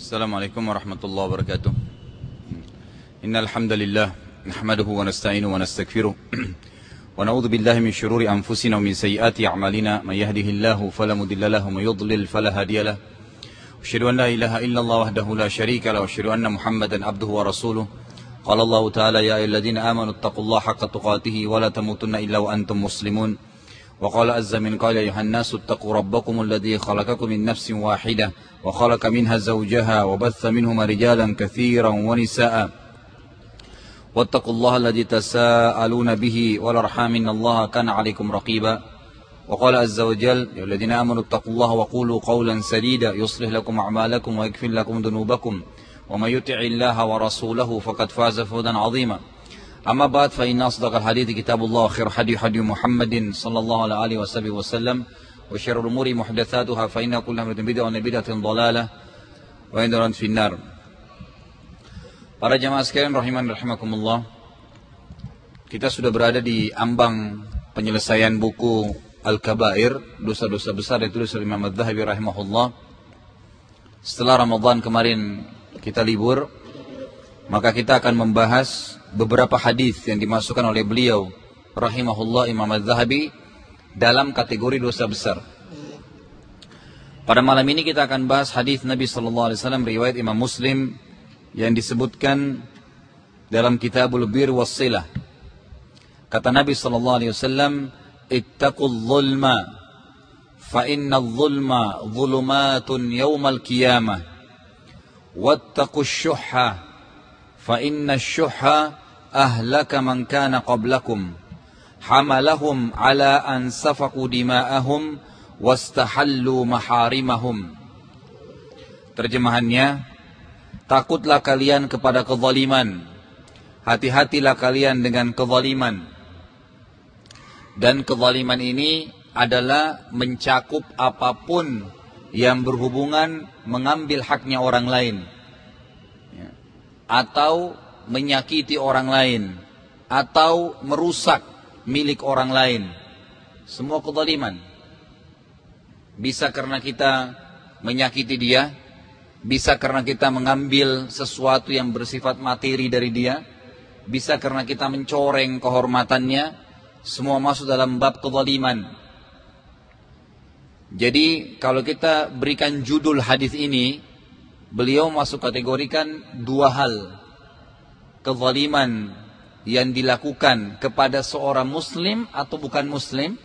السلام عليكم ورحمة الله وبركاته. إن الحمد لله نحمده ونستعينه ونستغفره ونعوذ بالله من شرور أنفسنا ومن سيئات أعمالنا. من يهده الله فلا مضل له ومن يضلل فلا هادي له. أشهد أن لا إله إلا الله وحده لا شريك له وأشهد أن محمدا عبده ورسوله. قال الله تعالى يا أيها الذين آمنوا اتقوا الله حق تقاته ولا تموتن إلا وأنتم مسلمون. وقال عز من قال يا أيها الناس اتقوا ربكم الذي خلقكم من نفس واحدة وخلق منها زوجها وبث منهما رجالا كثيرا ونساء. واتقوا الله الذي تساءلون به والأرحام إن الله كان عليكم رقيبا. وقال عز وجل يا الذين آمنوا اتقوا الله وقولوا قولا سديدا يصلح لكم أعمالكم ويغفر لكم ذنوبكم. ومن يطع الله ورسوله فقد فاز فوزا عظيما. أما بعد فإن أصدق الحديث كتاب الله خير حديث حديث محمد صلى الله عليه وسلم وسلم وشر الأمور محدثاتها فإن كل محدثة بدعة وكل بدعة ضلالة وإن في النار Para jamaah sekalian rahiman rahimakumullah. Kita sudah berada di ambang penyelesaian buku Al-Kabair, dosa-dosa besar yang ditulis oleh Imam Adz-Dzahabi rahimahullah. Setelah Ramadan kemarin kita libur, maka kita akan membahas beberapa hadis yang dimasukkan oleh beliau rahimahullah Imam Az-Zahabi dalam kategori dosa besar. Pada malam ini kita akan bahas hadis Nabi sallallahu alaihi wasallam riwayat Imam Muslim yang disebutkan dalam Kitabul Bir Wassilah. Kata Nabi sallallahu alaihi wasallam, "Ittaqul zulma fa inna zulma zulumatun yawmal qiyamah. Wattaqus syuhha fa inna syuhha ahlaka man kana qablakum. Hamalahum ala an safaku dima'ahum wastahallu maharimahum." Terjemahannya, Takutlah kalian kepada kezaliman. Hati-hatilah kalian dengan kezaliman. Dan kezaliman ini adalah mencakup apa pun yang berhubungan mengambil haknya orang lain. Atau menyakiti orang lain. Atau merusak milik orang lain. Semua kezaliman. Bisa karena kita menyakiti dia, bisa karena kita mengambil sesuatu yang bersifat materi dari dia. Bisa karena kita mencoreng kehormatannya. Semua masuk dalam bab kezaliman. Jadi kalau kita berikan judul hadis ini, beliau masuk kategorikan dua hal. Kezaliman yang dilakukan kepada seorang muslim atau bukan muslim.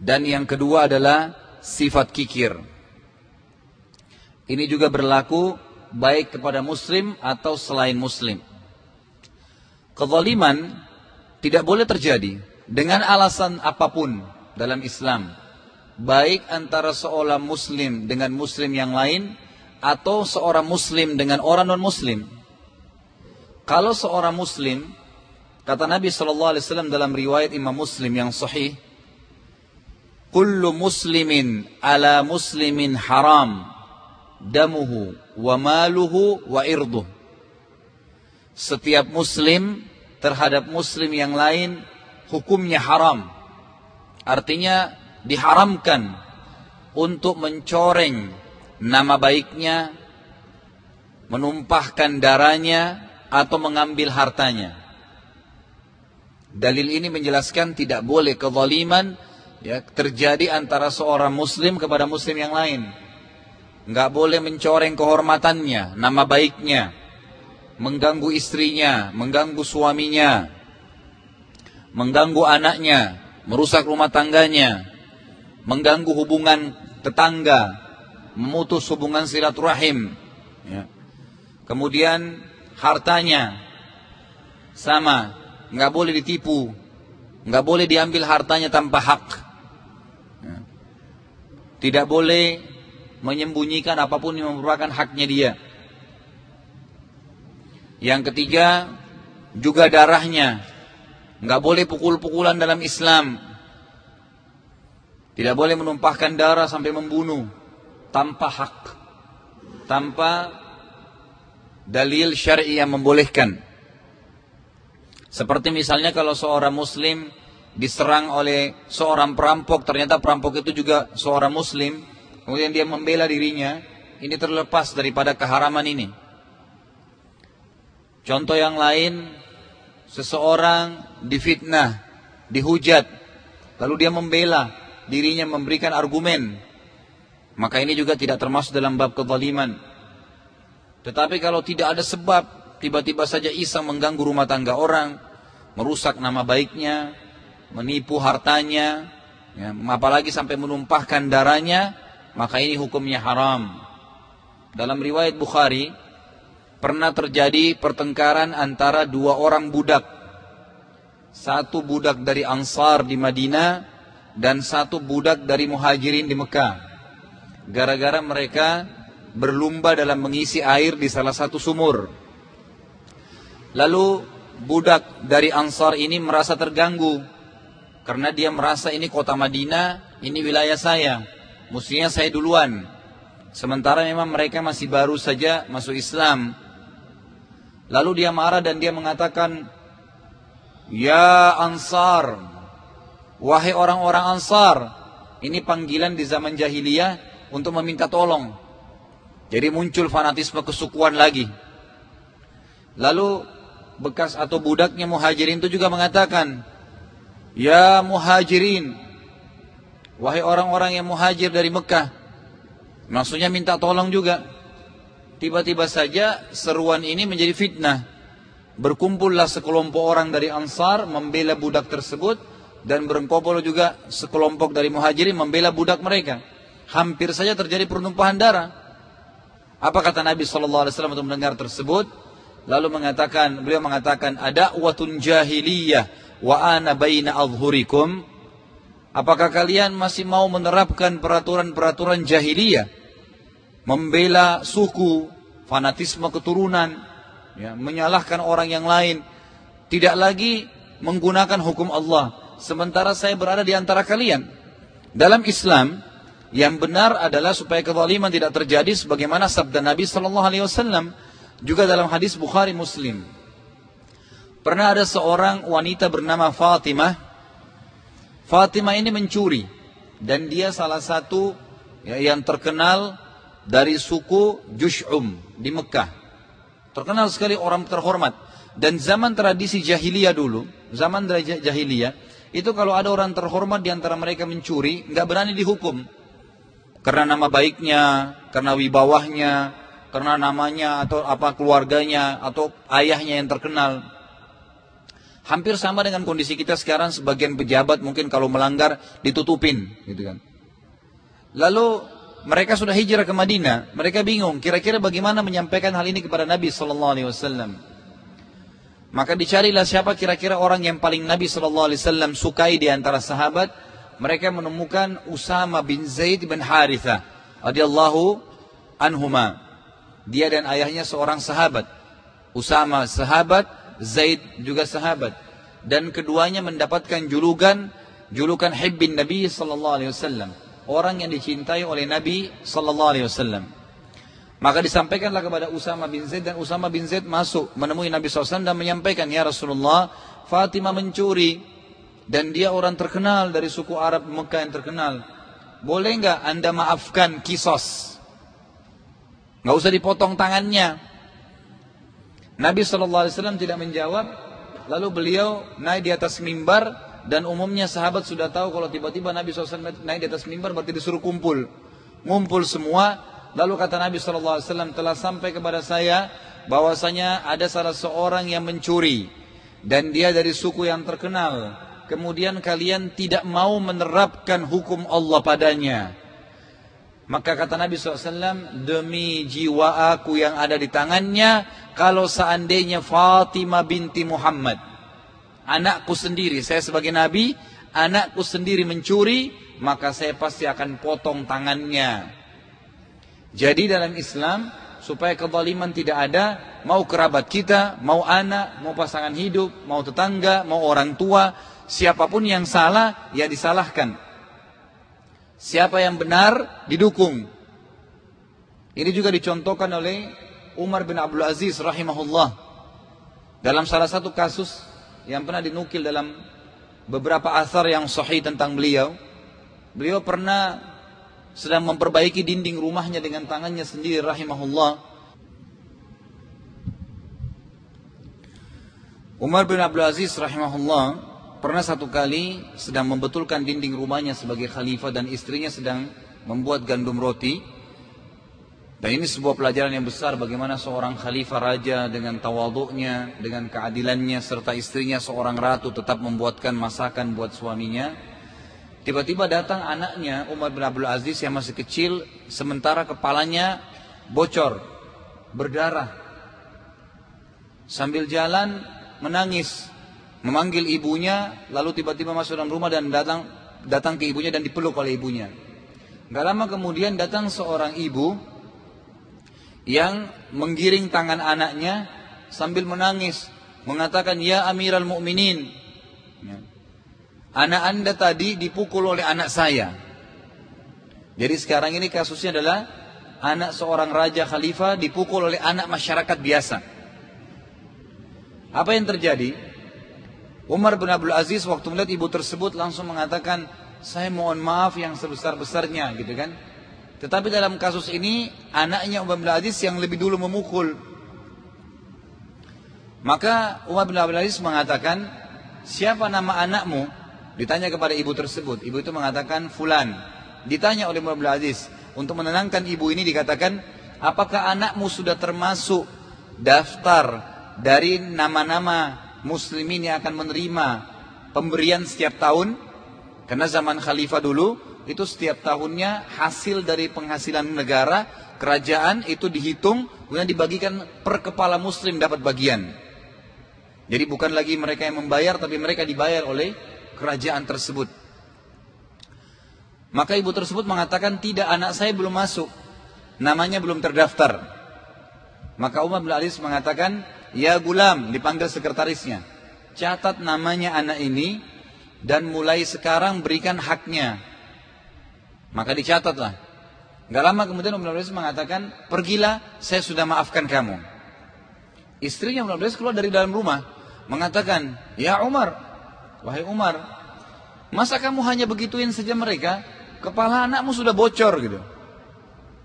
Dan yang kedua adalah sifat kikir. Ini juga berlaku baik kepada muslim atau selain muslim. Kezaliman tidak boleh terjadi dengan alasan apa pun dalam Islam. Baik antara seorang muslim dengan muslim yang lain atau seorang muslim dengan orang non-muslim. Kalau seorang muslim, kata Nabi SAW dalam riwayat Imam Muslim yang sahih, Kullu muslimin ala muslimin haram damuhu wa maluhu wa irduh. Setiap muslim terhadap muslim yang lain hukumnya haram. Artinya diharamkan untuk mencoreng nama baiknya, menumpahkan darahnya atau mengambil hartanya. Dalil ini menjelaskan tidak boleh kezaliman ya terjadi antara seorang muslim kepada muslim yang lain nggak boleh mencoreng kehormatannya, nama baiknya, mengganggu istrinya, mengganggu suaminya, mengganggu anaknya, merusak rumah tangganya, mengganggu hubungan tetangga, memutus hubungan silaturahim. Ya. Kemudian hartanya sama, nggak boleh ditipu, nggak boleh diambil hartanya tanpa hak. Ya. Tidak boleh menyembunyikan apa pun yang merupakan haknya dia. Yang ketiga, juga darahnya. Nggak boleh pukul-pukulan dalam Islam. Tidak boleh menumpahkan darah sampai membunuh. Tanpa hak. Tanpa dalil syar'i yang membolehkan. Seperti misalnya kalau seorang muslim diserang oleh seorang perampok, ternyata perampok itu juga seorang muslim, kemudian dia membela dirinya, ini terlepas daripada keharaman ini. Contoh yang lain, seseorang difitnah, dihujat, lalu dia membela dirinya memberikan argumen. Maka ini juga tidak termasuk dalam bab kezaliman. Tetapi kalau tidak ada sebab, tiba-tiba saja iseng mengganggu rumah tangga orang, merusak nama baiknya, menipu hartanya, ya, apalagi sampai menumpahkan darahnya, maka ini hukumnya haram. Dalam riwayat Bukhari, pernah terjadi pertengkaran antara dua orang budak. Satu budak dari Ansar di Madinah dan satu budak dari Muhajirin di Mekah. Gara-gara mereka berlumba dalam mengisi air di salah satu sumur. Lalu budak dari Ansar ini merasa terganggu karena dia merasa ini kota Madinah, ini wilayah saya. Mestinya saya duluan. Sementara memang mereka masih baru saja masuk Islam. Lalu dia marah dan dia mengatakan, Ya Ansar, wahai orang-orang Ansar, ini panggilan di zaman jahiliyah untuk meminta tolong. Jadi muncul fanatisme kesukuan lagi. Lalu bekas atau budaknya muhajirin itu juga mengatakan, Ya muhajirin Wahai orang-orang yang muhajir dari Mekah Maksudnya minta tolong juga Tiba-tiba saja seruan ini menjadi fitnah Berkumpullah sekelompok orang dari Ansar Membela budak tersebut Dan berkumpul juga sekelompok dari muhajirin Membela budak mereka Hampir saja terjadi pertumpahan darah. Apa kata Nabi SAW untuk mendengar tersebut? Lalu mengatakan, beliau mengatakan ada watun jahiliyah wa ana baina adhurikum apakah kalian masih mau menerapkan peraturan-peraturan jahiliyah? Membela suku fanatisme keturunan ya, menyalahkan orang yang lain. Tidak lagi menggunakan hukum Allah. Sementara saya berada di antara kalian. Dalam Islam yang benar adalah supaya kezaliman tidak terjadi sebagaimana sabda Nabi sallallahu alaihi wasallam juga dalam hadis Bukhari Muslim Pernah ada seorang wanita bernama Fatimah. Fatimah ini mencuri dan dia salah satu ya, yang terkenal dari suku Jush'um di Mekah. Terkenal sekali orang terhormat. Dan zaman tradisi jahiliyah dulu, zaman jahiliyah, itu kalau ada orang terhormat di antara mereka mencuri, nggak berani dihukum. Karena nama baiknya, karena wibawahnya, karena namanya atau apa keluarganya atau ayahnya yang terkenal. Hampir sama dengan kondisi kita sekarang sebagian pejabat mungkin kalau melanggar ditutupin gitu kan. Lalu mereka sudah hijrah ke Madinah, mereka bingung kira-kira bagaimana menyampaikan hal ini kepada Nabi sallallahu alaihi wasallam. Maka dicarilah siapa kira-kira orang yang paling Nabi sallallahu alaihi wasallam sukai di antara sahabat. Mereka menemukan Usama bin Zaid bin Haritha radhiyallahu anhuma. Dia dan ayahnya seorang sahabat. Usama sahabat, Zaid juga sahabat dan keduanya mendapatkan julukan julukan hibbin Nabi sallallahu alaihi wasallam orang yang dicintai oleh Nabi sallallahu alaihi wasallam maka disampaikanlah kepada Usama bin Zaid dan Usama bin Zaid masuk menemui Nabi SAW dan menyampaikan ya Rasulullah Fatimah mencuri dan dia orang terkenal dari suku Arab Mekah yang terkenal. Boleh nggak anda maafkan kisos? Nggak usah dipotong tangannya. Nabi SAW tidak menjawab, lalu beliau naik di atas mimbar dan umumnya sahabat sudah tahu kalau tiba-tiba Nabi SAW naik di atas mimbar berarti disuruh kumpul. Ngumpul semua, lalu kata Nabi SAW telah sampai kepada saya bahwasanya ada salah seorang yang mencuri dan dia dari suku yang terkenal. Kemudian kalian tidak mau menerapkan hukum Allah padanya. Maka kata Nabi SAW, demi jiwa aku yang ada di tangannya, kalau seandainya Fatimah binti Muhammad, anakku sendiri, saya sebagai Nabi, anakku sendiri mencuri, maka saya pasti akan potong tangannya. Jadi dalam Islam, supaya kezaliman tidak ada, mau kerabat kita, mau anak, mau pasangan hidup, mau tetangga, mau orang tua, siapa pun yang salah, ya disalahkan. Siapa yang benar didukung. Ini juga dicontohkan oleh Umar bin Abdul Aziz rahimahullah. Dalam salah satu kasus yang pernah dinukil dalam beberapa asar yang sahih tentang beliau. Beliau pernah sedang memperbaiki dinding rumahnya dengan tangannya sendiri rahimahullah. Umar bin Abdul Aziz rahimahullah pernah satu kali sedang membetulkan dinding rumahnya sebagai khalifah dan istrinya sedang membuat gandum roti. Dan ini sebuah pelajaran yang besar bagaimana seorang khalifah raja dengan tawaduknya, dengan keadilannya, serta istrinya seorang ratu tetap membuatkan masakan buat suaminya. Tiba-tiba datang anaknya Umar bin Abdul Aziz yang masih kecil, sementara kepalanya bocor, berdarah. Sambil jalan menangis, memanggil ibunya, lalu tiba-tiba masuk dalam rumah dan datang datang ke ibunya dan dipeluk oleh ibunya. Gak lama kemudian datang seorang ibu yang menggiring tangan anaknya sambil menangis, mengatakan, Ya Amiral Mukminin, ya. Anak anda tadi dipukul oleh anak saya. Jadi sekarang ini kasusnya adalah anak seorang raja khalifah dipukul oleh anak masyarakat biasa. Apa yang terjadi? Umar bin Abdul Aziz waktu melihat ibu tersebut langsung mengatakan, saya mohon maaf yang sebesar-besarnya gitu kan. Tetapi dalam kasus ini anaknya Umar bin Aziz yang lebih dulu memukul. Maka Umar bin Abdul Aziz mengatakan, siapa nama anakmu? Ditanya kepada ibu tersebut. Ibu itu mengatakan Fulan. Ditanya oleh Umar bin Aziz. Untuk menenangkan ibu ini dikatakan, apakah anakmu sudah termasuk daftar dari nama-nama muslimin yang akan menerima pemberian setiap tahun? Karena zaman khalifah dulu itu setiap tahunnya hasil dari penghasilan negara, kerajaan itu dihitung, kemudian dibagikan per kepala muslim dapat bagian. Jadi bukan lagi mereka yang membayar, tapi mereka dibayar oleh kerajaan tersebut. Maka ibu tersebut mengatakan, tidak anak saya belum masuk, namanya belum terdaftar. Maka Umar bin Alis mengatakan, ya gulam, dipanggil sekretarisnya. Catat namanya anak ini, dan mulai sekarang berikan haknya maka dicatatlah. Gak lama kemudian Umar bin mengatakan, pergilah, saya sudah maafkan kamu. Istrinya Umar bin keluar dari dalam rumah, mengatakan, ya Umar, wahai Umar, masa kamu hanya begituin saja mereka? Kepala anakmu sudah bocor gitu.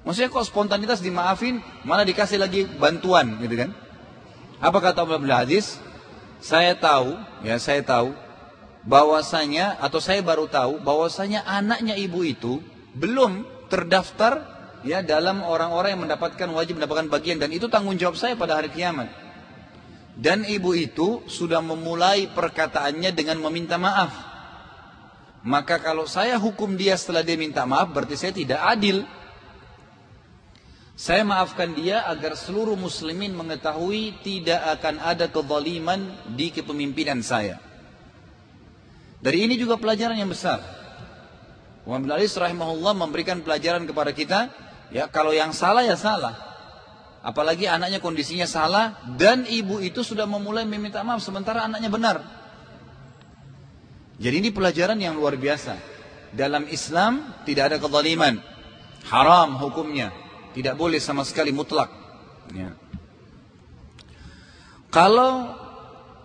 Maksudnya kok spontanitas dimaafin, malah dikasih lagi bantuan gitu kan? Apa kata Umar bin Aziz? Saya tahu, ya saya tahu, bahwasanya atau saya baru tahu bahwasanya anaknya ibu itu belum terdaftar ya dalam orang-orang yang mendapatkan wajib mendapatkan bagian dan itu tanggung jawab saya pada hari kiamat. Dan ibu itu sudah memulai perkataannya dengan meminta maaf. Maka kalau saya hukum dia setelah dia minta maaf berarti saya tidak adil. Saya maafkan dia agar seluruh muslimin mengetahui tidak akan ada kezaliman di kepemimpinan saya. Dari ini juga pelajaran yang besar. Bin Alis rahimahullah memberikan pelajaran kepada kita, ya kalau yang salah ya salah. Apalagi anaknya kondisinya salah dan ibu itu sudah memulai meminta maaf sementara anaknya benar. Jadi ini pelajaran yang luar biasa. Dalam Islam tidak ada kezaliman. Haram hukumnya. Tidak boleh sama sekali mutlak. Ya. Kalau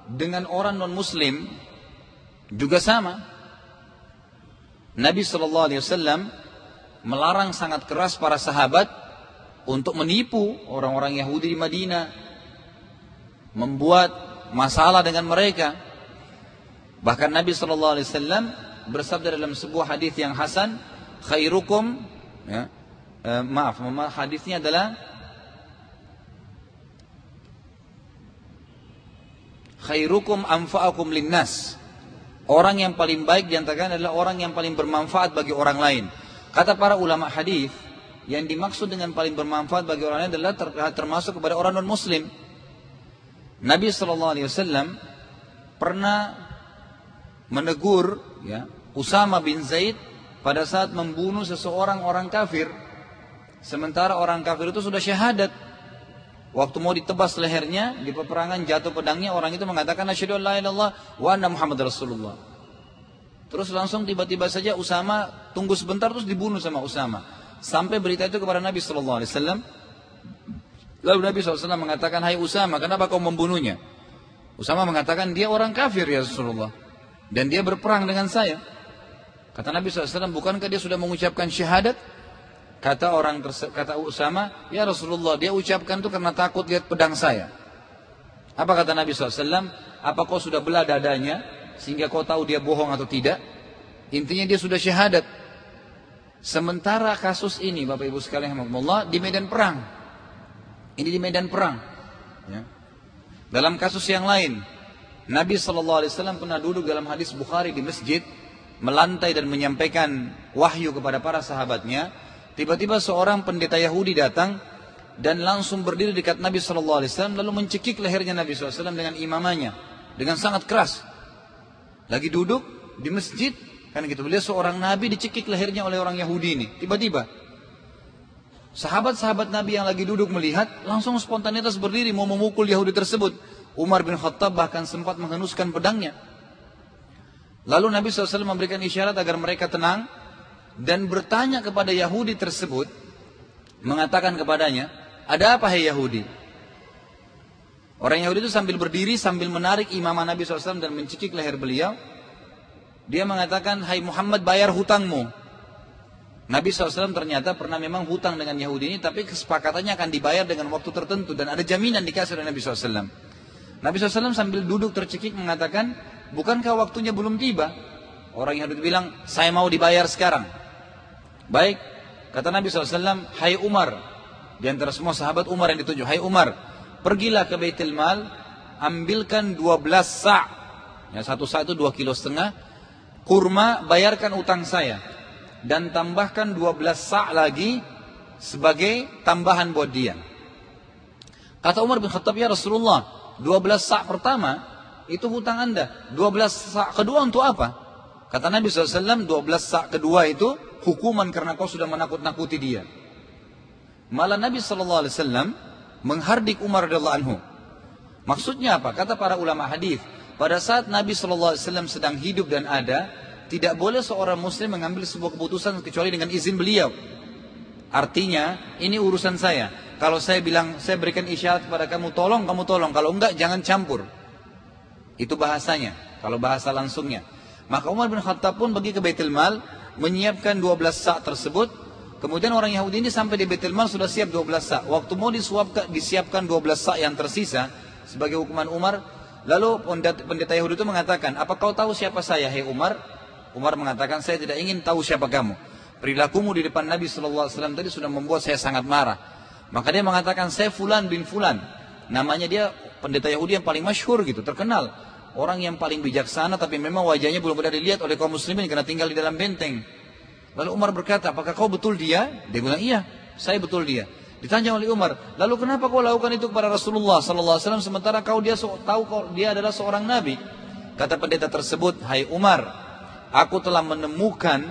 dengan orang non muslim juga sama. Nabi Wasallam melarang sangat keras para sahabat untuk menipu orang-orang Yahudi di Madinah, membuat masalah dengan mereka. Bahkan Nabi Shallallahu Alaihi Wasallam bersabda dalam sebuah hadis yang hasan, khairukum, ya, eh, maaf, hadisnya adalah khairukum anfa'akum linnas Orang yang paling baik di antara adalah orang yang paling bermanfaat bagi orang lain. Kata para ulama hadis, yang dimaksud dengan paling bermanfaat bagi orang lain adalah termasuk kepada orang non Muslim. Nabi Shallallahu Alaihi Wasallam pernah menegur ya, Usama bin Zaid pada saat membunuh seseorang orang kafir. Sementara orang kafir itu sudah syahadat. Waktu mau ditebas lehernya di peperangan jatuh pedangnya orang itu mengatakan asyhadu an la wa anna Muhammad Rasulullah. Terus langsung tiba-tiba saja Usama tunggu sebentar terus dibunuh sama Usama. Sampai berita itu kepada Nabi sallallahu alaihi wasallam. Lalu Nabi SAW mengatakan, Hai Usama, kenapa kau membunuhnya? Usama mengatakan, dia orang kafir ya Rasulullah. Dan dia berperang dengan saya. Kata Nabi SAW, bukankah dia sudah mengucapkan syahadat? Kata orang kata Usama, ya Rasulullah, dia ucapkan itu karena takut lihat pedang saya. Apa kata Nabi SAW? Apa kau sudah belah dadanya sehingga kau tahu dia bohong atau tidak? Intinya dia sudah syahadat. Sementara kasus ini Bapak Ibu sekalian Allah di medan perang. Ini di medan perang. Ya. Dalam kasus yang lain, Nabi SAW pernah duduk dalam hadis Bukhari di masjid, melantai dan menyampaikan wahyu kepada para sahabatnya. Tiba-tiba seorang pendeta Yahudi datang dan langsung berdiri dekat Nabi SAW lalu mencekik lehernya Nabi SAW dengan imamanya dengan sangat keras. Lagi duduk di masjid, kan gitu. Beliau seorang Nabi dicekik lehernya oleh orang Yahudi ini. Tiba-tiba sahabat-sahabat Nabi yang lagi duduk melihat langsung spontanitas berdiri mau memukul Yahudi tersebut. Umar bin Khattab bahkan sempat menghenuskan pedangnya. Lalu Nabi SAW memberikan isyarat agar mereka tenang dan bertanya kepada Yahudi tersebut mengatakan kepadanya, ada apa hai Yahudi? Orang Yahudi itu sambil berdiri sambil menarik imam Nabi SAW dan mencekik leher beliau. Dia mengatakan, hai Muhammad bayar hutangmu. Nabi SAW ternyata pernah memang hutang dengan Yahudi ini, tapi kesepakatannya akan dibayar dengan waktu tertentu dan ada jaminan dikasih oleh Nabi SAW. Nabi SAW sambil duduk tercekik mengatakan, bukankah waktunya belum tiba? Orang Yahudi bilang, saya mau dibayar sekarang. Baik, kata Nabi SAW, hai Umar, di antara semua sahabat Umar yang ditunjuk. Hai Umar, pergilah ke Baitul Mal, ambilkan 12 sa' ya, satu sa' itu 2 kilo setengah, kurma bayarkan utang saya. Dan tambahkan 12 sa' lagi sebagai tambahan buat dia. Kata Umar bin Khattab, ya Rasulullah, 12 sa' pertama itu hutang anda. 12 sa' kedua untuk apa? Kata Nabi SAW, 12 sa' kedua itu hukuman karena kau sudah menakut-nakuti dia. Malah Nabi Wasallam menghardik Umar radhiallahu anhu. Maksudnya apa? Kata para ulama hadis, pada saat Nabi Wasallam sedang hidup dan ada, tidak boleh seorang Muslim mengambil sebuah keputusan kecuali dengan izin beliau. Artinya, ini urusan saya. Kalau saya bilang, saya berikan isyarat kepada kamu, tolong, kamu tolong. Kalau enggak, jangan campur. Itu bahasanya. Kalau bahasa langsungnya. Maka Umar bin Khattab pun pergi ke Baitul Mal, menyiapkan 12 sak tersebut, Kemudian orang Yahudi ini sampai di Betul Mal sudah siap 12 sak. Waktu mau disuapkan, disiapkan 12 sak yang tersisa sebagai hukuman Umar, lalu pendeta Yahudi itu mengatakan, apa kau tahu siapa saya, hei Umar? Umar mengatakan, saya tidak ingin tahu siapa kamu. Perilakumu di depan Nabi SAW tadi sudah membuat saya sangat marah. Maka dia mengatakan, saya Fulan bin Fulan. Namanya dia pendeta Yahudi yang paling masyhur gitu, terkenal. Orang yang paling bijaksana tapi memang wajahnya belum pernah dilihat oleh kaum muslimin karena tinggal di dalam benteng. Lalu Umar berkata, apakah kau betul dia? Dia bilang, iya, saya betul dia. Ditanya oleh Umar, lalu kenapa kau lakukan itu kepada Rasulullah Sallallahu Alaihi Wasallam sementara kau dia tahu kau dia adalah seorang nabi? Kata pendeta tersebut, Hai Umar, aku telah menemukan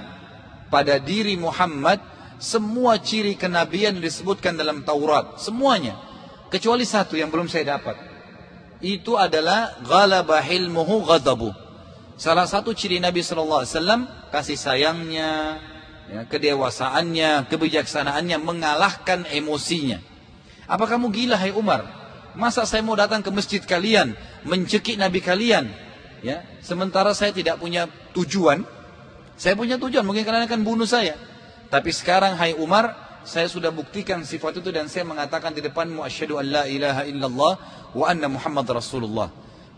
pada diri Muhammad semua ciri kenabian yang disebutkan dalam Taurat, semuanya, kecuali satu yang belum saya dapat. Itu adalah ghalaba hilmuhu ghadabu. Salah satu ciri Nabi Sallallahu Alaihi Wasallam kasih sayangnya, ya, kedewasaannya, kebijaksanaannya mengalahkan emosinya. Apa kamu gila hai Umar? Masa saya mau datang ke masjid kalian, mencekik Nabi kalian, ya? Sementara saya tidak punya tujuan. Saya punya tujuan, mungkin kalian akan bunuh saya. Tapi sekarang hai Umar, saya sudah buktikan sifat itu dan saya mengatakan di depanmu asyhadu an la ilaha illallah wa anna Muhammad Rasulullah.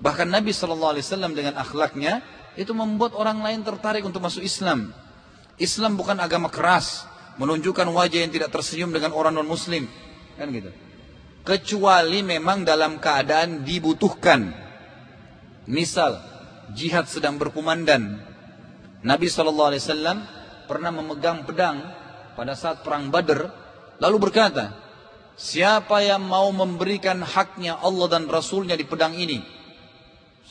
Bahkan Nabi wasallam dengan akhlaknya itu membuat orang lain tertarik untuk masuk Islam. Islam bukan agama keras, menunjukkan wajah yang tidak tersenyum dengan orang non muslim, kan gitu. Kecuali memang dalam keadaan dibutuhkan. Misal jihad sedang berkumandang. Nabi SAW pernah memegang pedang pada saat perang Badr, lalu berkata, Siapa yang mau memberikan haknya Allah dan Rasulnya di pedang ini?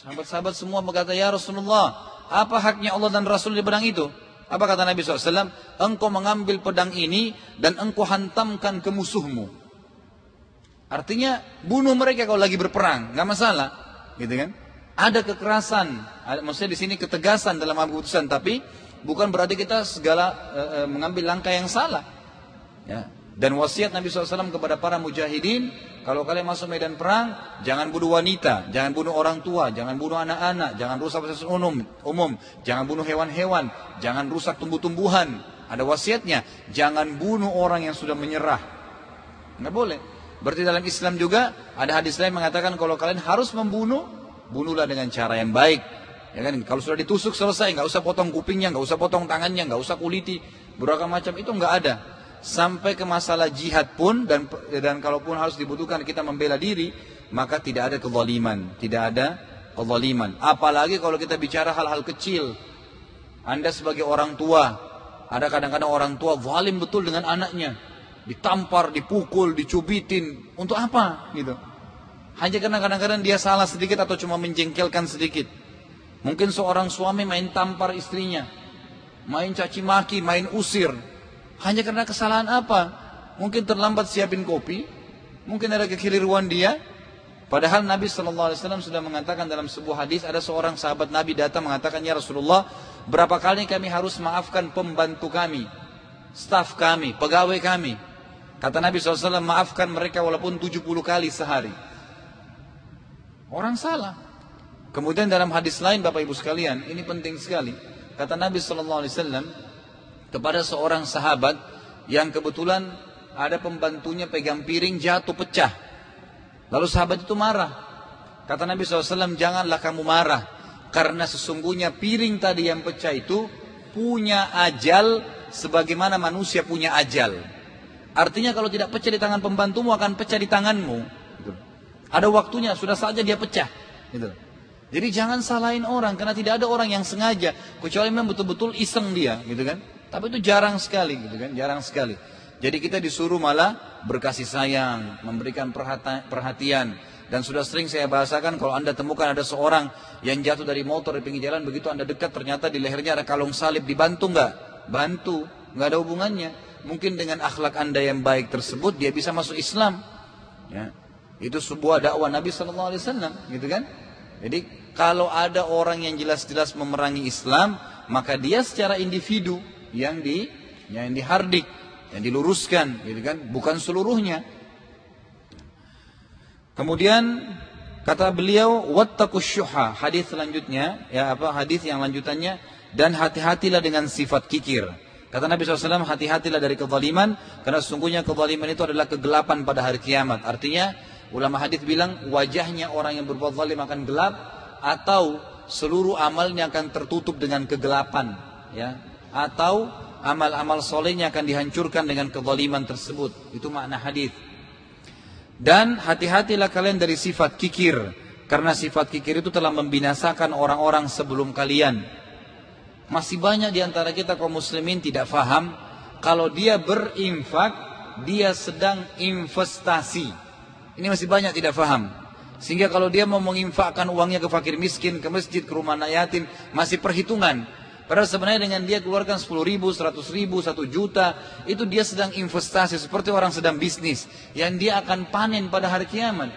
Sahabat-sahabat semua berkata, Ya Rasulullah, apa haknya Allah dan Rasul di pedang itu? Apa kata Nabi SAW? Engkau mengambil pedang ini dan engkau hantamkan ke musuhmu. Artinya bunuh mereka kalau lagi berperang, nggak masalah, gitu kan? Ada kekerasan, maksudnya di sini ketegasan dalam keputusan, tapi bukan berarti kita segala e, e, mengambil langkah yang salah. Ya. Dan wasiat Nabi SAW kepada para mujahidin, kalau kalian masuk medan perang, jangan bunuh wanita, jangan bunuh orang tua, jangan bunuh anak-anak, jangan rusak fasilitas umum, umum, jangan bunuh hewan-hewan, jangan rusak tumbuh-tumbuhan. Ada wasiatnya. Jangan bunuh orang yang sudah menyerah. Nggak boleh. Berarti dalam Islam juga ada hadis lain mengatakan kalau kalian harus membunuh, bunuhlah dengan cara yang baik. Ya kan? Kalau sudah ditusuk selesai, nggak usah potong kupingnya, nggak usah potong tangannya, nggak usah kuliti, beragam macam itu nggak ada. Sampai ke masalah jihad pun dan dan kalaupun harus dibutuhkan kita membela diri, maka tidak ada kezaliman, tidak ada kezaliman. Apalagi kalau kita bicara hal-hal kecil. Anda sebagai orang tua, ada kadang-kadang orang tua zalim betul dengan anaknya. Ditampar, dipukul, dicubitin. Untuk apa? Gitu. Hanya karena kadang-kadang dia salah sedikit atau cuma menjengkelkan sedikit. Mungkin seorang suami main tampar istrinya. Main caci maki, main usir. Hanya karena kesalahan apa? Mungkin terlambat siapin kopi. Mungkin ada kekeliruan dia. Padahal Nabi SAW sudah mengatakan dalam sebuah hadis ada seorang sahabat Nabi datang mengatakan ya Rasulullah berapa kali kami harus maafkan pembantu kami, staf kami, pegawai kami. Kata Nabi SAW maafkan mereka walaupun 70 kali sehari. Orang salah. Kemudian dalam hadis lain Bapak Ibu sekalian ini penting sekali. Kata Nabi SAW kepada seorang sahabat yang kebetulan ada pembantunya pegang piring jatuh pecah. Lalu sahabat itu marah. Kata Nabi SAW, janganlah kamu marah. Karena sesungguhnya piring tadi yang pecah itu punya ajal sebagaimana manusia punya ajal. Artinya kalau tidak pecah di tangan pembantumu akan pecah di tanganmu. Gitu. Ada waktunya, sudah saja dia pecah. Gitu. Jadi jangan salahin orang karena tidak ada orang yang sengaja kecuali memang betul-betul iseng dia, gitu kan? Tapi itu jarang sekali, gitu kan? Jarang sekali. Jadi kita disuruh malah berkasih sayang, memberikan perhatian. Dan sudah sering saya bahasakan kalau anda temukan ada seorang yang jatuh dari motor di pinggir jalan, begitu anda dekat ternyata di lehernya ada kalung salib, dibantu nggak? Bantu, nggak ada hubungannya. Mungkin dengan akhlak anda yang baik tersebut dia bisa masuk Islam. Ya. Itu sebuah dakwah Nabi Shallallahu Alaihi Wasallam, gitu kan? Jadi kalau ada orang yang jelas-jelas memerangi Islam, maka dia secara individu yang di yang dihardik yang diluruskan gitu kan? Bukan seluruhnya. Kemudian kata beliau wattaqus syuha hadis selanjutnya ya apa hadis yang lanjutannya dan hati-hatilah dengan sifat kikir. Kata Nabi SAW hati-hatilah dari kezaliman karena sesungguhnya kezaliman itu adalah kegelapan pada hari kiamat. Artinya ulama hadis bilang wajahnya orang yang berbuat zalim akan gelap atau seluruh amalnya akan tertutup dengan kegelapan ya atau amal-amal solehnya akan dihancurkan dengan kezaliman tersebut. Itu makna hadis. Dan hati-hatilah kalian dari sifat kikir. Karena sifat kikir itu telah membinasakan orang-orang sebelum kalian. Masih banyak di antara kita kaum muslimin tidak faham. Kalau dia berinfak, dia sedang investasi. Ini masih banyak tidak faham. Sehingga kalau dia mau menginfakkan uangnya ke fakir miskin, ke masjid, ke rumah anak yatim, masih perhitungan. Padahal sebenarnya dengan dia keluarkan 10 ribu, 100 ribu, 1 juta, itu dia sedang investasi seperti orang sedang bisnis. Yang dia akan panen pada hari kiamat.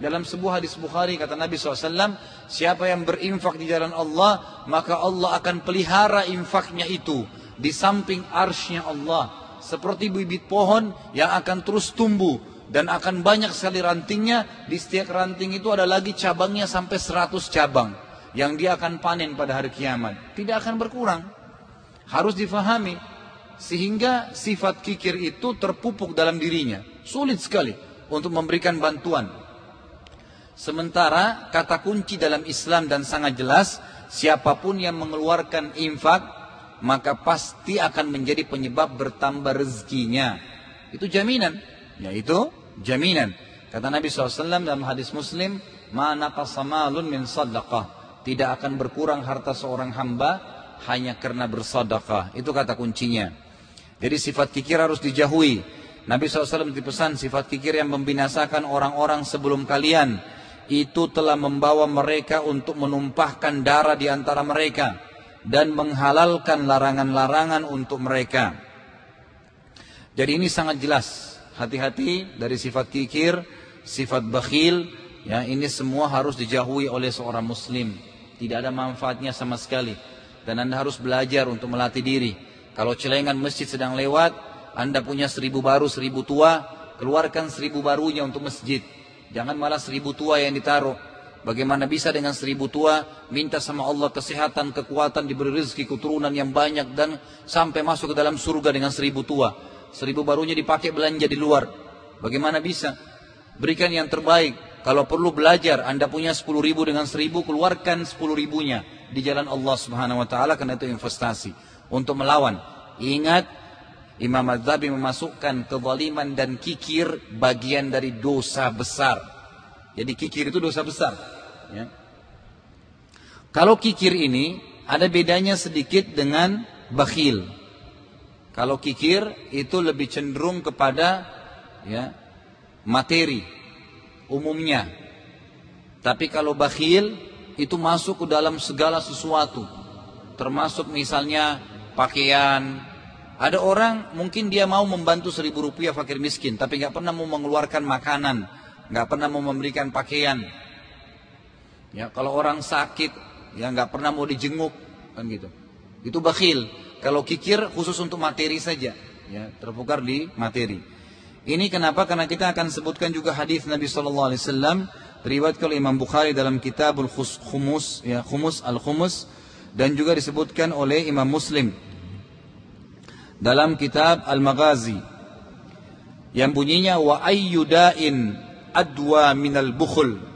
Dalam sebuah hadis Bukhari kata Nabi SAW, siapa yang berinfak di jalan Allah, maka Allah akan pelihara infaknya itu di samping arsnya Allah. Seperti bibit pohon yang akan terus tumbuh dan akan banyak sekali rantingnya. Di setiap ranting itu ada lagi cabangnya sampai 100 cabang yang dia akan panen pada hari kiamat tidak akan berkurang. Harus difahami sehingga sifat kikir itu terpupuk dalam dirinya. Sulit sekali untuk memberikan bantuan. Sementara kata kunci dalam Islam dan sangat jelas siapa pun yang mengeluarkan infak maka pasti akan menjadi penyebab bertambah rezekinya. Itu jaminan yaitu jaminan. Kata Nabi SAW dalam hadis Muslim mana qasamalun min sadaqah tidak akan berkurang harta seorang hamba hanya karena bersedekah. Itu kata kuncinya. Jadi sifat kikir harus dijauhi. Nabi SAW dipesan sifat kikir yang membinasakan orang-orang sebelum kalian. Itu telah membawa mereka untuk menumpahkan darah di antara mereka. Dan menghalalkan larangan-larangan untuk mereka. Jadi ini sangat jelas. Hati-hati dari sifat kikir, sifat bakhil. Ya, ini semua harus dijauhi oleh seorang muslim. Tidak ada manfaatnya sama sekali. Dan Anda harus belajar untuk melatih diri. Kalau celengan masjid sedang lewat, Anda punya seribu baru, seribu tua, keluarkan seribu barunya untuk masjid. Jangan malah seribu tua yang ditaruh. Bagaimana bisa dengan seribu tua minta sama Allah kesehatan, kekuatan, diberi rezeki, keturunan yang banyak dan sampai masuk ke dalam surga dengan seribu tua. Seribu barunya dipakai belanja di luar. Bagaimana bisa? Berikan yang terbaik. Kalau perlu belajar, Anda punya sepuluh ribu dengan seribu, keluarkan sepuluh ribunya di jalan Allah Subhanahu Wa Taala karena itu investasi untuk melawan. Ingat, Imam Adzhabi memasukkan kezaliman dan kikir bagian dari dosa besar. Jadi kikir itu dosa besar. Ya. Kalau kikir ini ada bedanya sedikit dengan bakhil. Kalau kikir itu lebih cenderung kepada ya materi umumnya. Tapi kalau bakhil itu masuk ke dalam segala sesuatu. Termasuk misalnya pakaian. Ada orang mungkin dia mau membantu seribu rupiah fakir miskin. Tapi nggak pernah mau mengeluarkan makanan. nggak pernah mau memberikan pakaian. Ya, kalau orang sakit, ya nggak pernah mau dijenguk, kan gitu. Itu bakhil. Kalau kikir khusus untuk materi saja, ya terpukar di materi. Ini kenapa? Karena kita akan sebutkan juga hadis Nabi Shallallahu Alaihi Wasallam riwayat oleh Imam Bukhari dalam Kitabul Khumus, ya Khumus al Khumus, dan juga disebutkan oleh Imam Muslim dalam Kitab Al Maghazi yang bunyinya wa ayyudain adwa minal bukhul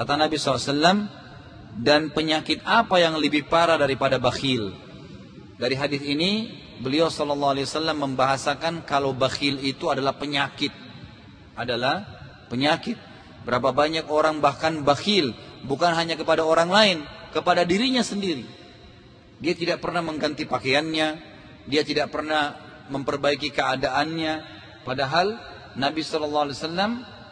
Kata Nabi SAW, dan penyakit apa yang lebih parah daripada bakhil? Dari hadis ini, beliau SAW membahasakan kalau bakhil itu adalah penyakit. Adalah penyakit. Berapa banyak orang bahkan bakhil, bukan hanya kepada orang lain, kepada dirinya sendiri. Dia tidak pernah mengganti pakaiannya, dia tidak pernah memperbaiki keadaannya, padahal Nabi SAW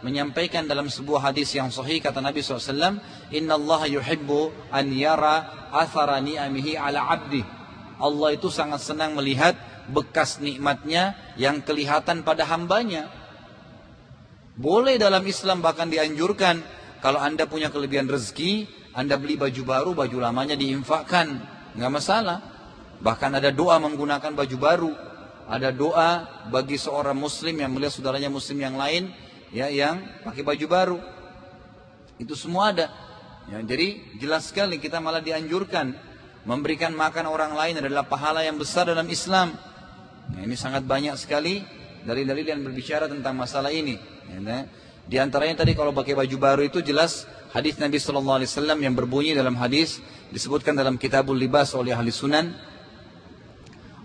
menyampaikan dalam sebuah hadis yang sahih kata Nabi SAW Inna Allah yuhibbu an yara athara ni'amihi ala abdi Allah itu sangat senang melihat bekas nikmatnya yang kelihatan pada hambanya. Boleh dalam Islam bahkan dianjurkan kalau anda punya kelebihan rezeki anda beli baju baru baju lamanya diinfakkan. Nggak masalah. Bahkan ada doa menggunakan baju baru. Ada doa bagi seorang muslim yang melihat saudaranya muslim yang lain ya yang pakai baju baru. Itu semua ada. Ya, jadi jelas sekali kita malah dianjurkan memberikan makan orang lain adalah pahala yang besar dalam Islam. Ya, ini sangat banyak sekali dalil-dalil yang berbicara tentang masalah ini. Ya, nah, di antaranya tadi kalau pakai baju baru itu jelas hadis Nabi Shallallahu Alaihi Wasallam yang berbunyi dalam hadis disebutkan dalam Kitabul Libas oleh ahli Sunan.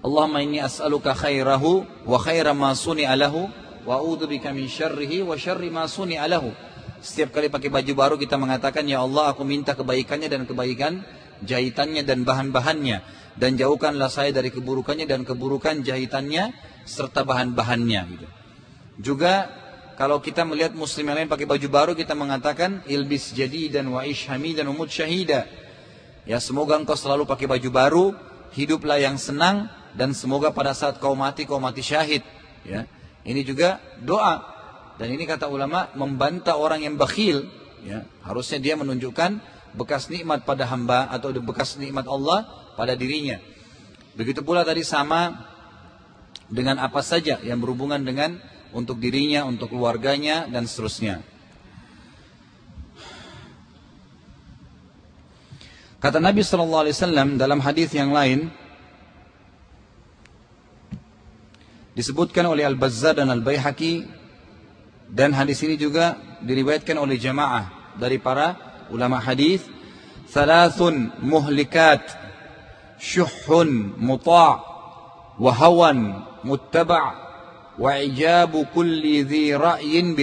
Allahumma inni as'aluka khairahu wa khaira ma suni'alahu wa bika min syarrihi wa syarri ma suni'alahu. Setiap kali pakai baju baru kita mengatakan ya Allah aku minta kebaikannya dan kebaikan jahitannya dan bahan-bahannya dan jauhkanlah saya dari keburukannya dan keburukan jahitannya serta bahan-bahannya gitu. Juga kalau kita melihat muslim yang lain pakai baju baru kita mengatakan ilbis jadi dan wa'ish dan umut syahida. Ya semoga engkau selalu pakai baju baru, hiduplah yang senang dan semoga pada saat kau mati kau mati syahid. Ya. Ini juga doa. Dan ini kata ulama membantah orang yang bakhil. Ya, harusnya dia menunjukkan bekas nikmat pada hamba atau bekas nikmat Allah pada dirinya. Begitu pula tadi sama dengan apa saja yang berhubungan dengan untuk dirinya, untuk keluarganya dan seterusnya. Kata Nabi Shallallahu Alaihi Wasallam dalam hadis yang lain, disebutkan oleh Al-Bazzar dan Al-Baihaqi dan hadis ini juga diriwayatkan oleh jamaah dari para ulama hadis thalathun muhlikat syuhun muta' wa hawan muttaba' wa ijabu kulli dhi ra'yin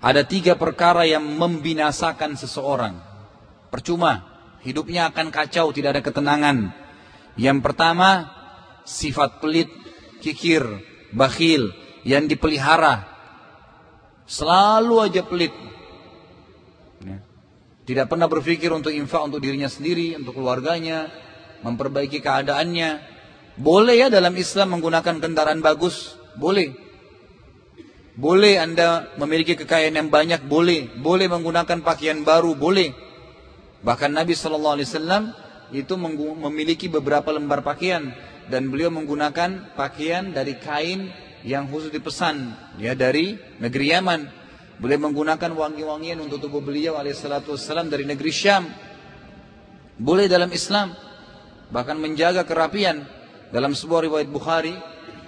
ada tiga perkara yang membinasakan seseorang percuma hidupnya akan kacau tidak ada ketenangan yang pertama sifat pelit kikir, bakhil, yang dipelihara. Selalu aja pelit. Tidak pernah berpikir untuk infak untuk dirinya sendiri, untuk keluarganya, memperbaiki keadaannya. Boleh ya dalam Islam menggunakan kendaraan bagus? Boleh. Boleh Anda memiliki kekayaan yang banyak? Boleh. Boleh menggunakan pakaian baru? Boleh. Bahkan Nabi SAW itu memiliki beberapa lembar pakaian dan beliau menggunakan pakaian dari kain yang khusus dipesan ya dari negeri Yaman. Boleh menggunakan wangi-wangian untuk tubuh beliau alaihissalatu wassalam dari negeri Syam. Boleh dalam Islam. Bahkan menjaga kerapian. Dalam sebuah riwayat Bukhari,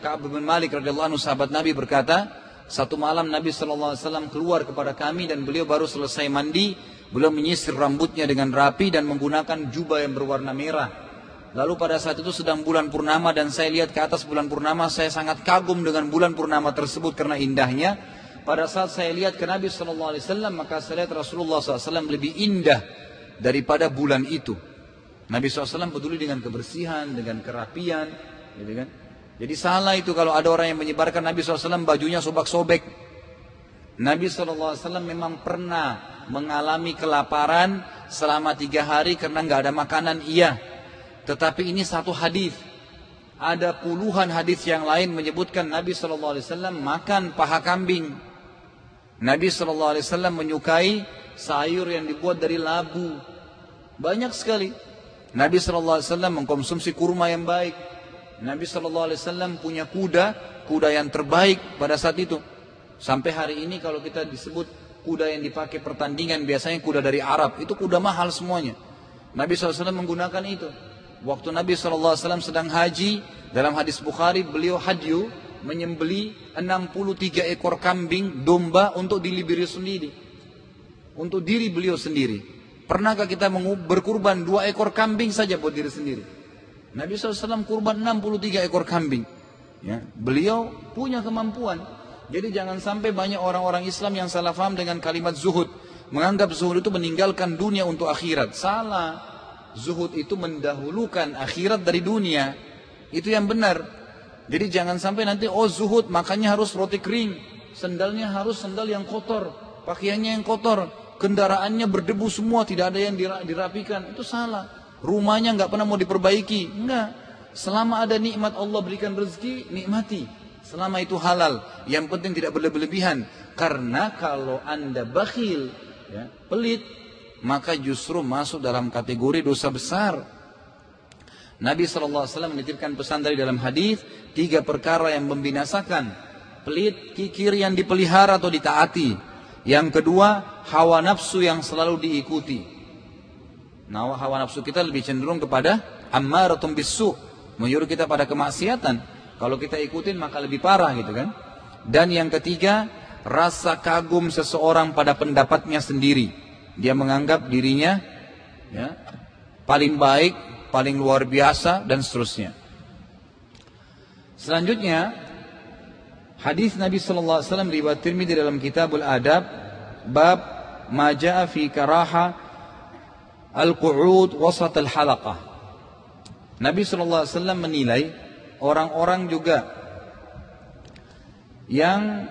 Ka'ab bin Malik radhiyallahu anhu sahabat Nabi berkata, satu malam Nabi SAW keluar kepada kami dan beliau baru selesai mandi. Beliau menyisir rambutnya dengan rapi dan menggunakan jubah yang berwarna merah. Lalu pada saat itu sedang bulan purnama dan saya lihat ke atas bulan purnama. Saya sangat kagum dengan bulan purnama tersebut karena indahnya. Pada saat saya lihat ke Nabi SAW maka saya lihat Rasulullah SAW lebih indah daripada bulan itu. Nabi SAW peduli dengan kebersihan, dengan kerapian. Gitu kan? Jadi salah itu kalau ada orang yang menyebarkan Nabi SAW bajunya sobek-sobek. Nabi SAW memang pernah mengalami kelaparan selama tiga hari karena nggak ada makanan, iya. Tetapi ini satu hadis. Ada puluhan hadis yang lain menyebutkan Nabi SAW makan paha kambing. Nabi SAW menyukai sayur yang dibuat dari labu. Banyak sekali. Nabi SAW mengkonsumsi kurma yang baik. Nabi SAW punya kuda, kuda yang terbaik pada saat itu. Sampai hari ini kalau kita disebut kuda yang dipakai pertandingan biasanya kuda dari Arab, itu kuda mahal semuanya. Nabi SAW menggunakan itu. Waktu Nabi SAW sedang haji, dalam hadis Bukhari beliau hadyu menyembeli 63 ekor kambing domba untuk diri beliau sendiri. Untuk diri beliau sendiri. Pernahkah kita berkurban dua ekor kambing saja buat diri sendiri? Nabi SAW kurban 63 ekor kambing. Ya, beliau punya kemampuan. Jadi jangan sampai banyak orang-orang Islam yang salah faham dengan kalimat zuhud. Menganggap zuhud itu meninggalkan dunia untuk akhirat. Salah. Zuhud itu mendahulukan akhirat dari dunia. Itu yang benar. Jadi jangan sampai nanti oh zuhud makanya harus roti kering. Sendalnya harus sendal yang kotor. Pakaiannya yang kotor. Kendaraannya berdebu semua. Tidak ada yang dirapikan. Itu salah rumahnya nggak pernah mau diperbaiki. Enggak. Selama ada nikmat Allah berikan rezeki, nikmati. Selama itu halal. Yang penting tidak berlebihan. Karena kalau anda bakhil, ya, pelit, maka justru masuk dalam kategori dosa besar. Nabi SAW menitipkan pesan dari dalam hadis tiga perkara yang membinasakan pelit, kikir yang dipelihara atau ditaati. Yang kedua, hawa nafsu yang selalu diikuti. Nah, hawa nafsu kita lebih cenderung kepada ammaratum bisu, menyuruh kita pada kemaksiatan. Kalau kita ikutin maka lebih parah gitu kan. Dan yang ketiga, rasa kagum seseorang pada pendapatnya sendiri. Dia menganggap dirinya ya, paling baik, paling luar biasa dan seterusnya. Selanjutnya, hadis Nabi sallallahu alaihi wasallam riwayat Tirmidzi dalam Kitabul Adab bab majaa fi karaha al-qu'ud wasat al-halaqah. Nabi SAW menilai orang-orang juga yang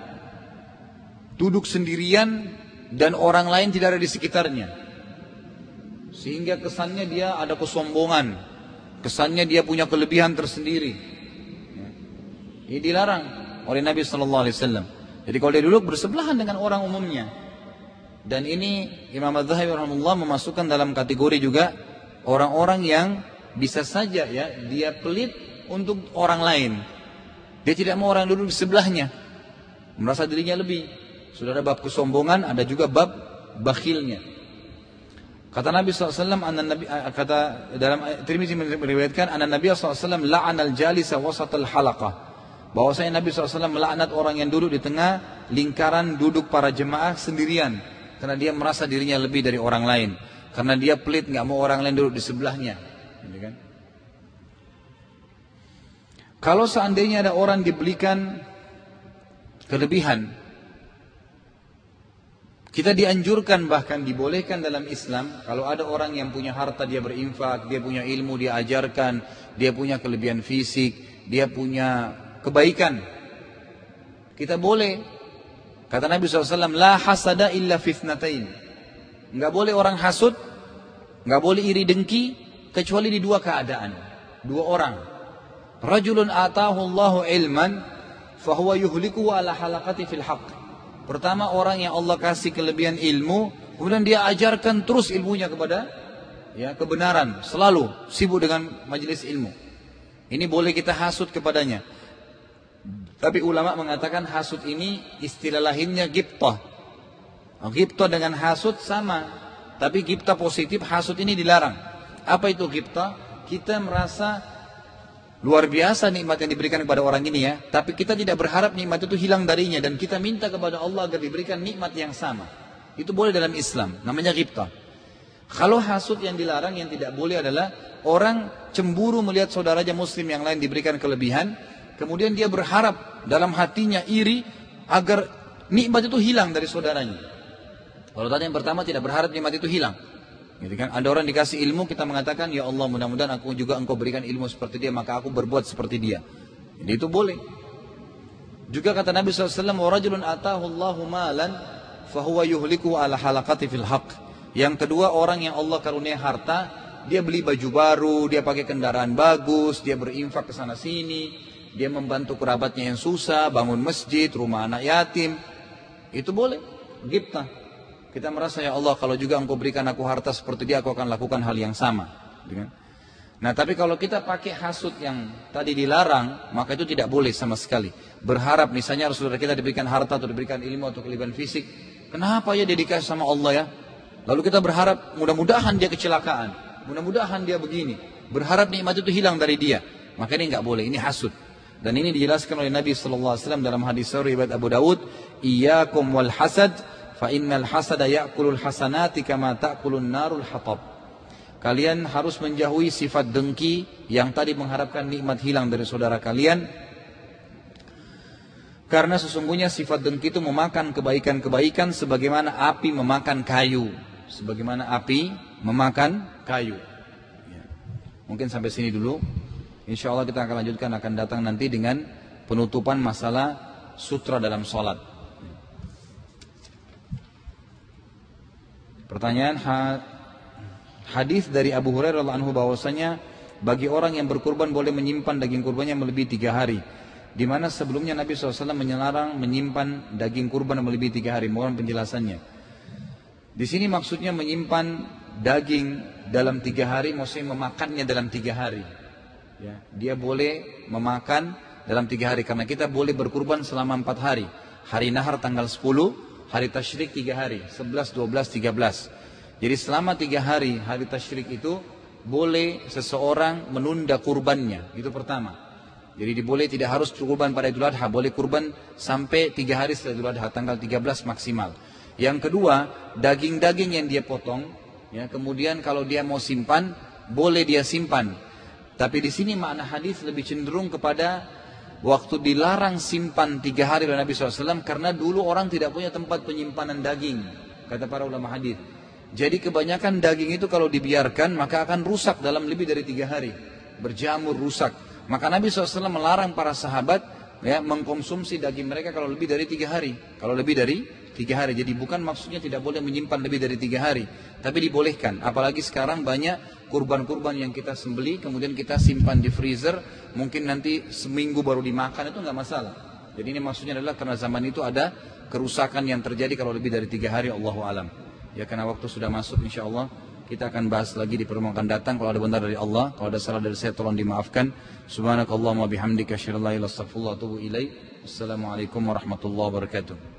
duduk sendirian dan orang lain tidak ada di sekitarnya. Sehingga kesannya dia ada kesombongan. Kesannya dia punya kelebihan tersendiri. Ini dilarang oleh Nabi Sallallahu Alaihi Wasallam. Jadi kalau dia duduk bersebelahan dengan orang umumnya, dan ini Imam rahimahullah memasukkan dalam kategori juga orang-orang yang bisa saja ya dia pelit untuk orang lain. Dia tidak mau orang duduk di sebelahnya. Merasa dirinya lebih. Sudah ada bab kesombongan, ada juga bab bakhilnya. Kata Nabi SAW, Nabi, eh, kata dalam Tirmizi meriwayatkan, Anak Nabi SAW la'an al-jalisa wasat al-halaqah. Bahwasanya Nabi SAW melaknat orang yang duduk di tengah lingkaran duduk para jemaah sendirian karena dia merasa dirinya lebih dari orang lain karena dia pelit nggak mau orang lain duduk di sebelahnya gitu kan? kalau seandainya ada orang dibelikan kelebihan kita dianjurkan bahkan dibolehkan dalam Islam kalau ada orang yang punya harta dia berinfak, dia punya ilmu dia ajarkan, dia punya kelebihan fisik, dia punya kebaikan. Kita boleh Kata Nabi SAW, La hasada illa fitnatain. Enggak boleh orang hasud, enggak boleh iri dengki, kecuali di dua keadaan. Dua orang. Rajulun atahu Allahu ilman, fahuwa yuhliku ala halakati fil haq. Pertama orang yang Allah kasih kelebihan ilmu, kemudian dia ajarkan terus ilmunya kepada ya kebenaran, selalu sibuk dengan majelis ilmu. Ini boleh kita hasud kepadanya. Tapi ulama mengatakan hasud ini istilah lainnya giptah. Gipta dengan hasud sama, tapi gipta positif, hasud ini dilarang. Apa itu gipta? Kita merasa luar biasa nikmat yang diberikan kepada orang ini ya, tapi kita tidak berharap nikmat itu hilang darinya dan kita minta kepada Allah agar diberikan nikmat yang sama. Itu boleh dalam Islam, namanya gipta. Kalau hasud yang dilarang yang tidak boleh adalah orang cemburu melihat saudaranya muslim yang lain diberikan kelebihan, kemudian dia berharap dalam hatinya iri agar nikmat itu hilang dari saudaranya. Kalau tadi yang pertama tidak berharap nikmat itu hilang. Gitu kan? Ada orang dikasih ilmu kita mengatakan ya Allah mudah-mudahan aku juga engkau berikan ilmu seperti dia maka aku berbuat seperti dia. Jadi itu boleh. Juga kata Nabi SAW, "Warajulun atahu Allahu malan fahuwa yuhliku ala halakati fil haq." Yang kedua orang yang Allah karunia harta, dia beli baju baru, dia pakai kendaraan bagus, dia berinfak ke sana sini, dia membantu kerabatnya yang susah, bangun masjid, rumah anak yatim. Itu boleh. Gipta. Kita merasa ya Allah kalau juga engkau berikan aku harta seperti dia aku akan lakukan hal yang sama. Gitu kan? Nah tapi kalau kita pakai hasut yang tadi dilarang maka itu tidak boleh sama sekali. Berharap misalnya saudara kita diberikan harta atau diberikan ilmu atau kelebihan fisik. Kenapa ya dedikasi sama Allah ya? Lalu kita berharap mudah-mudahan dia kecelakaan. Mudah-mudahan dia begini. Berharap nikmat itu hilang dari dia. Maka ini nggak boleh. Ini hasut. Dan ini dijelaskan oleh Nabi SAW dalam hadis riwayat Abu Dawud. Iyakum wal hasad fa innal hasada ya'kulul hasanati kama ta'kulun narul hatab. Kalian harus menjauhi sifat dengki yang tadi mengharapkan nikmat hilang dari saudara kalian. Karena sesungguhnya sifat dengki itu memakan kebaikan-kebaikan sebagaimana api memakan kayu. Sebagaimana api memakan kayu. Ya. Mungkin sampai sini dulu. Insya Allah kita akan lanjutkan akan datang nanti dengan penutupan masalah sutra dalam sholat. Pertanyaan hadis dari Abu Hurairah anhu bahwasanya bagi orang yang berkurban boleh menyimpan daging kurbannya melebihi tiga hari. Di mana sebelumnya Nabi SAW menyelarang menyimpan daging kurban melebihi tiga hari. Mohon penjelasannya. Di sini maksudnya menyimpan daging dalam tiga hari, maksudnya memakannya dalam tiga hari. Ya, dia boleh memakan dalam tiga hari karena kita boleh berkurban selama empat hari. Hari Nahar tanggal 10, hari tasyrik tiga hari, 11, 12, 13. Jadi selama tiga hari hari tasyrik itu boleh seseorang menunda kurbannya, itu pertama. Jadi diboleh tidak harus kurban pada Idul Adha, boleh kurban sampai tiga hari setelah Idul Adha, tanggal 13 maksimal. Yang kedua, daging-daging yang dia potong, ya kemudian kalau dia mau simpan, boleh dia simpan. Tapi di sini makna hadis lebih cenderung kepada waktu dilarang simpan tiga hari oleh Nabi SAW karena dulu orang tidak punya tempat penyimpanan daging kata para ulama hadis. Jadi kebanyakan daging itu kalau dibiarkan maka akan rusak dalam lebih dari tiga hari, berjamur rusak. Maka Nabi SAW melarang para sahabat ya mengkonsumsi daging mereka kalau lebih dari tiga hari. Kalau lebih dari tiga hari. Jadi bukan maksudnya tidak boleh menyimpan lebih dari tiga hari, tapi dibolehkan. Apalagi sekarang banyak kurban-kurban yang kita sembeli, kemudian kita simpan di freezer, mungkin nanti seminggu baru dimakan itu nggak masalah. Jadi ini maksudnya adalah karena zaman itu ada kerusakan yang terjadi kalau lebih dari tiga hari, Allahu alam. Ya karena waktu sudah masuk, insya Allah kita akan bahas lagi di pertemuan datang. Kalau ada benar dari Allah, kalau ada salah dari saya tolong dimaafkan. Subhanakallahumma bihamdika asyhadu an la ilaha illa anta. Assalamualaikum warahmatullahi wabarakatuh.